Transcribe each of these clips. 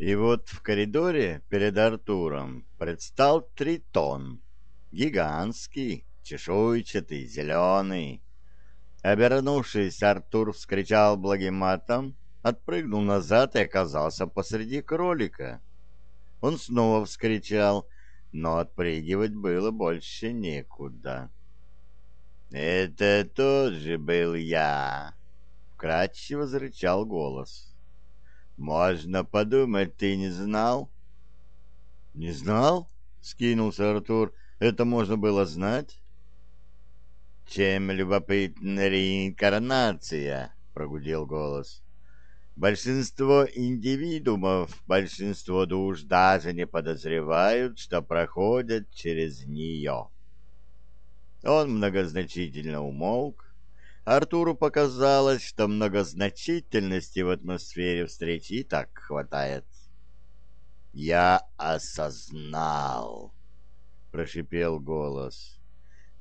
И вот в коридоре перед Артуром предстал Тритон, гигантский, чешуйчатый, зеленый. Обернувшись, Артур вскричал благим матом, отпрыгнул назад и оказался посреди кролика. Он снова вскричал, но отпрыгивать было больше некуда. «Это тоже был я!» — вкратчиво зарычал голос. «Можно подумать, ты не знал?» «Не знал?» — скинулся Артур. «Это можно было знать?» «Чем любопытна реинкарнация?» — прогудел голос. «Большинство индивидуумов, большинство душ даже не подозревают, что проходят через нее». Он многозначительно умолк. Артуру показалось, что многозначительности в атмосфере встречи и так хватает. «Я осознал», — прошипел голос.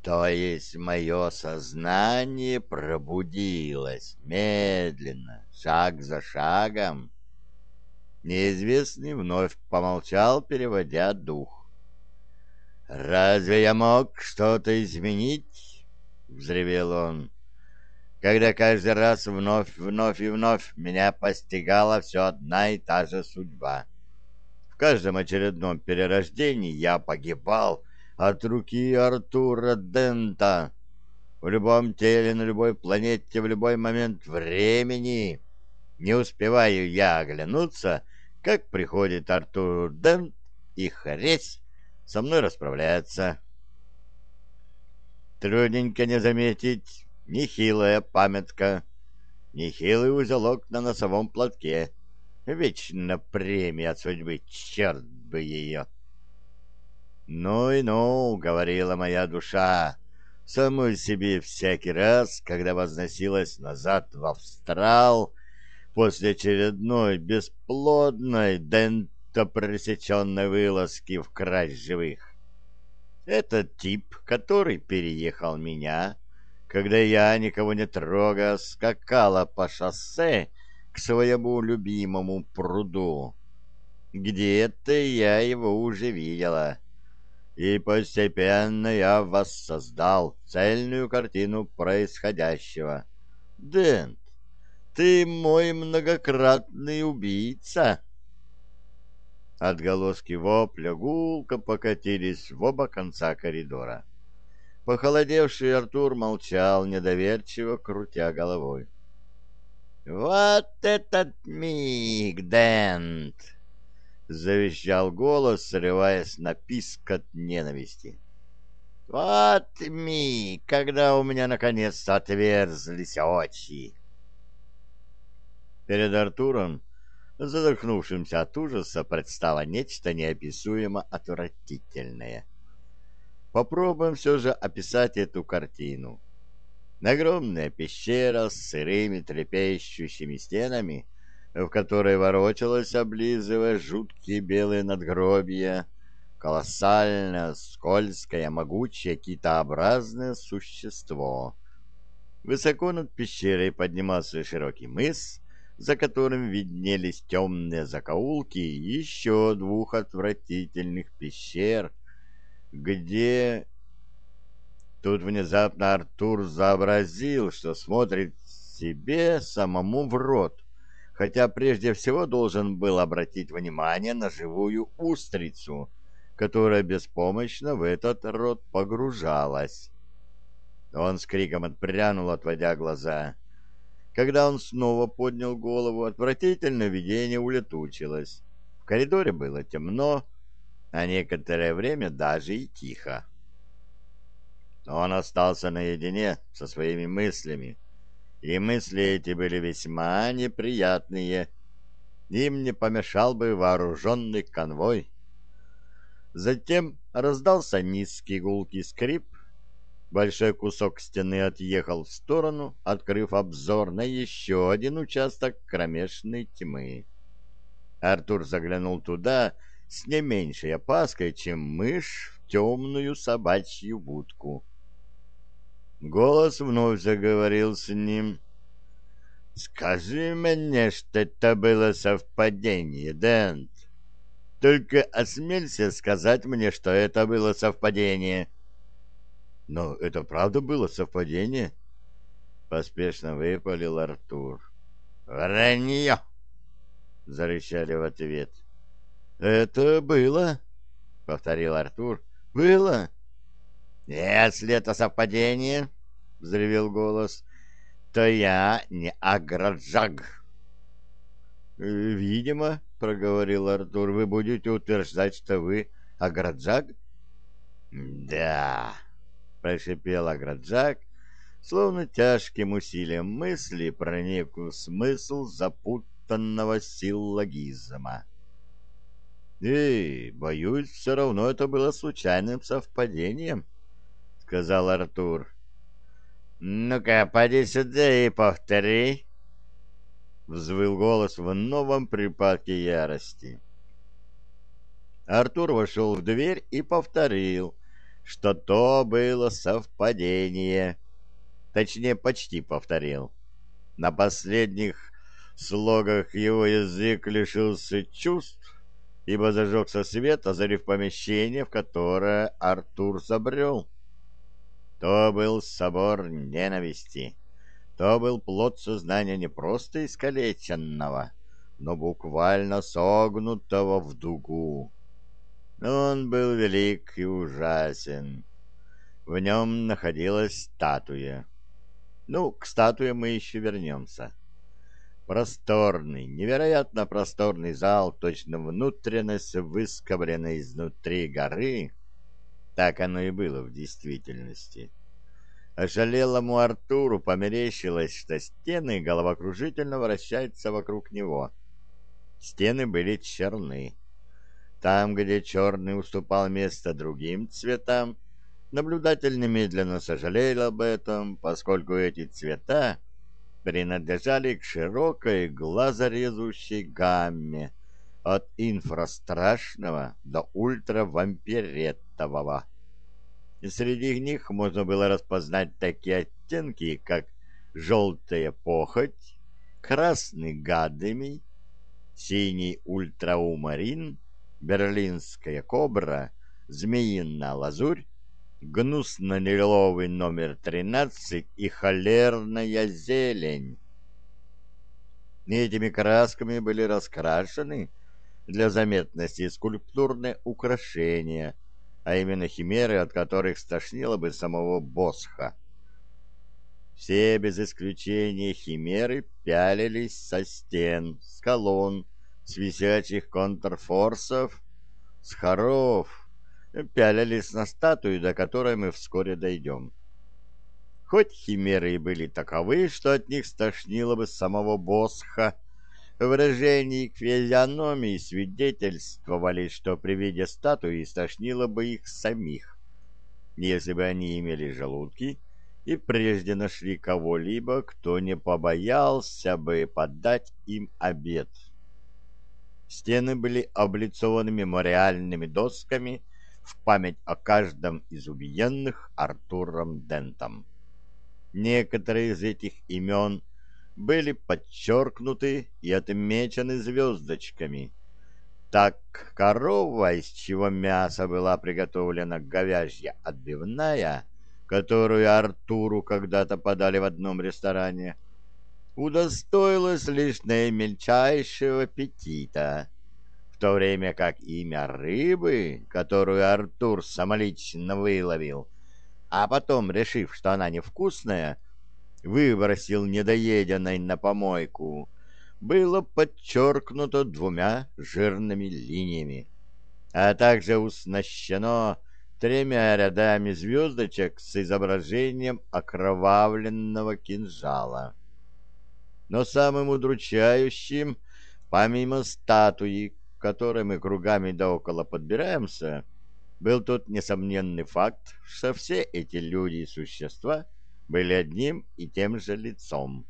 «То есть мое сознание пробудилось медленно, шаг за шагом». Неизвестный вновь помолчал, переводя дух. «Разве я мог что-то изменить?» — взревел он. «Когда каждый раз вновь, вновь и вновь меня постигала все одна и та же судьба. В каждом очередном перерождении я погибал от руки Артура Дента. В любом теле, на любой планете, в любой момент времени. Не успеваю я оглянуться, как приходит Артур Дент и хресь со мной расправляется. Трудненько не заметить, нехилая памятка, нехилый узелок на носовом платке. Вечно премия от судьбы, черт бы ее! «Ну и ну», — говорила моя душа, самой себе всякий раз, когда возносилась назад в австрал после очередной бесплодной дент то пресеченной вылазки в край живых. Этот тип, который переехал меня, когда я, никого не трогая, скакала по шоссе к своему любимому пруду. Где-то я его уже видела, и постепенно я воссоздал цельную картину происходящего. Дент, ты мой многократный убийца. Отголоски вопля гулко покатились в оба конца коридора. Похолодевший Артур молчал, недоверчиво крутя головой. «Вот этот миг, Дент!» — завещал голос, срываясь на писк от ненависти. «Вот миг, когда у меня наконец-то отверзлись очи!» Перед Артуром задохнувшимся от ужаса предстало нечто неописуемо отвратительное. Попробуем все же описать эту картину. Огромная пещера с сырыми трепещущими стенами, в которой ворочалось, облизывая жуткие белые надгробия, колоссальное, скользкое, могучее, китообразное существо. Высоко над пещерой поднимался широкий мыс, за которым виднелись темные закоулки еще двух отвратительных пещер, где... Тут внезапно Артур сообразил, что смотрит себе самому в рот, хотя прежде всего должен был обратить внимание на живую устрицу, которая беспомощно в этот рот погружалась. Он с криком отпрянул, отводя глаза — когда он снова поднял голову, отвратительное видение улетучилось. В коридоре было темно, а некоторое время даже и тихо. Он остался наедине со своими мыслями, и мысли эти были весьма неприятные. Им не помешал бы вооруженный конвой. Затем раздался низкий гулкий скрип, Большой кусок стены отъехал в сторону, открыв обзор на еще один участок кромешной тьмы. Артур заглянул туда с не меньшей опаской, чем мышь в темную собачью будку. Голос вновь заговорил с ним. Скажи мне, что это было совпадение, Дент. Только осмелься сказать мне, что это было совпадение. Но это правда было совпадение? Поспешно выпалил Артур. Вранье! Зарычали в ответ. Это было, повторил Артур. Было? Если это совпадение, взревел голос, то я не Аграджаг. Видимо, проговорил Артур, вы будете утверждать, что вы Аграджаг? Да, прошипел Аграджак, словно тяжким усилием мысли проник в смысл запутанного силлогизма. «Эй, боюсь, все равно это было случайным совпадением», — сказал Артур. «Ну-ка, поди сюда и повтори», — взвыл голос в новом припадке ярости. Артур вошел в дверь и повторил, что то было совпадение. Точнее, почти повторил. На последних слогах его язык лишился чувств, ибо зажегся свет, озарив помещение, в которое Артур забрел. То был собор ненависти. То был плод сознания не просто искалеченного, но буквально согнутого в дугу. Он был велик и ужасен. В нем находилась статуя. Ну, к статуе мы еще вернемся. Просторный, невероятно просторный зал, точно внутренность, выскобленная изнутри горы, так оно и было в действительности. Ошалелому Артуру померещилось, что стены головокружительно вращаются вокруг него. Стены были черны. Там, где черный уступал место другим цветам, наблюдатель немедленно сожалел об этом, поскольку эти цвета принадлежали к широкой глазорезущей гамме от инфрастрашного до ультравампиретового. Среди них можно было распознать такие оттенки, как желтая похоть, красный гадами, синий ультраумарин, берлинская кобра, змеиная лазурь, гнусно-лиловый номер 13 и холерная зелень. Этими красками были раскрашены для заметности скульптурные украшения – а именно химеры, от которых стошнило бы самого Босха. Все без исключения химеры пялились со стен, с колонн, с висячих контрфорсов, с хоров, пялились на статую, до которой мы вскоре дойдем. Хоть химеры и были таковы, что от них стошнило бы самого Босха, выражений к физиономии свидетельствовали, что при виде статуи стошнило бы их самих, если бы они имели желудки и прежде нашли кого-либо, кто не побоялся бы подать им обед. Стены были облицованы мемориальными досками в память о каждом из убиенных Артуром Дентом. Некоторые из этих имен были подчеркнуты и отмечены звездочками. Так корова, из чего мясо была приготовлена говяжья отбивная, которую Артуру когда-то подали в одном ресторане, удостоилась лишь наимельчайшего аппетита, то время как имя рыбы, которую Артур самолично выловил, а потом, решив, что она невкусная, — выбросил недоеденной на помойку, было подчеркнуто двумя жирными линиями, а также уснащено тремя рядами звездочек с изображением окровавленного кинжала. Но самым удручающим, помимо статуи, к которой мы кругами да около подбираемся, был тот несомненный факт, что все эти люди и существа — были одним и тем же лицом.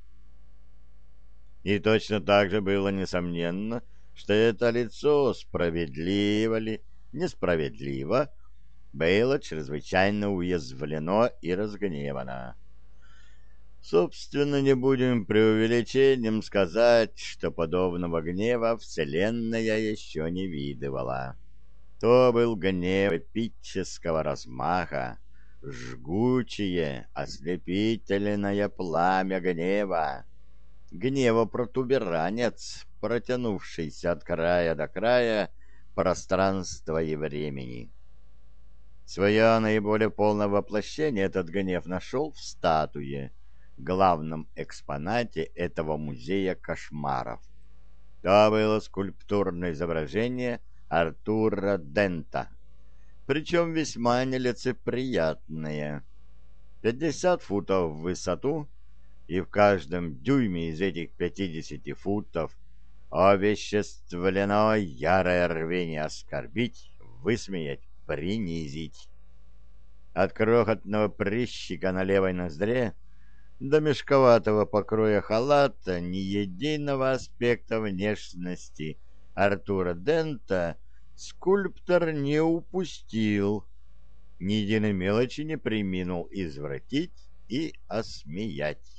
И точно так же было несомненно, что это лицо, справедливо ли, несправедливо, было чрезвычайно уязвлено и разгневано. Собственно, не будем преувеличением сказать, что подобного гнева Вселенная еще не видывала. То был гнев эпического размаха, жгучее, ослепительное пламя гнева, гнева-протуберанец, протянувшийся от края до края пространства и времени. Свое наиболее полное воплощение этот гнев нашел в статуе, главном экспонате этого музея кошмаров. То было скульптурное изображение Артура Дента, причем весьма нелицеприятное. Пятьдесят футов в высоту, и в каждом дюйме из этих пятидесяти футов овеществлено ярое рвение оскорбить, высмеять, принизить. От крохотного прыщика на левой ноздре до мешковатого покроя халата ни единого аспекта внешности Артура Дента скульптор не упустил, ни единой мелочи не приминул извратить и осмеять.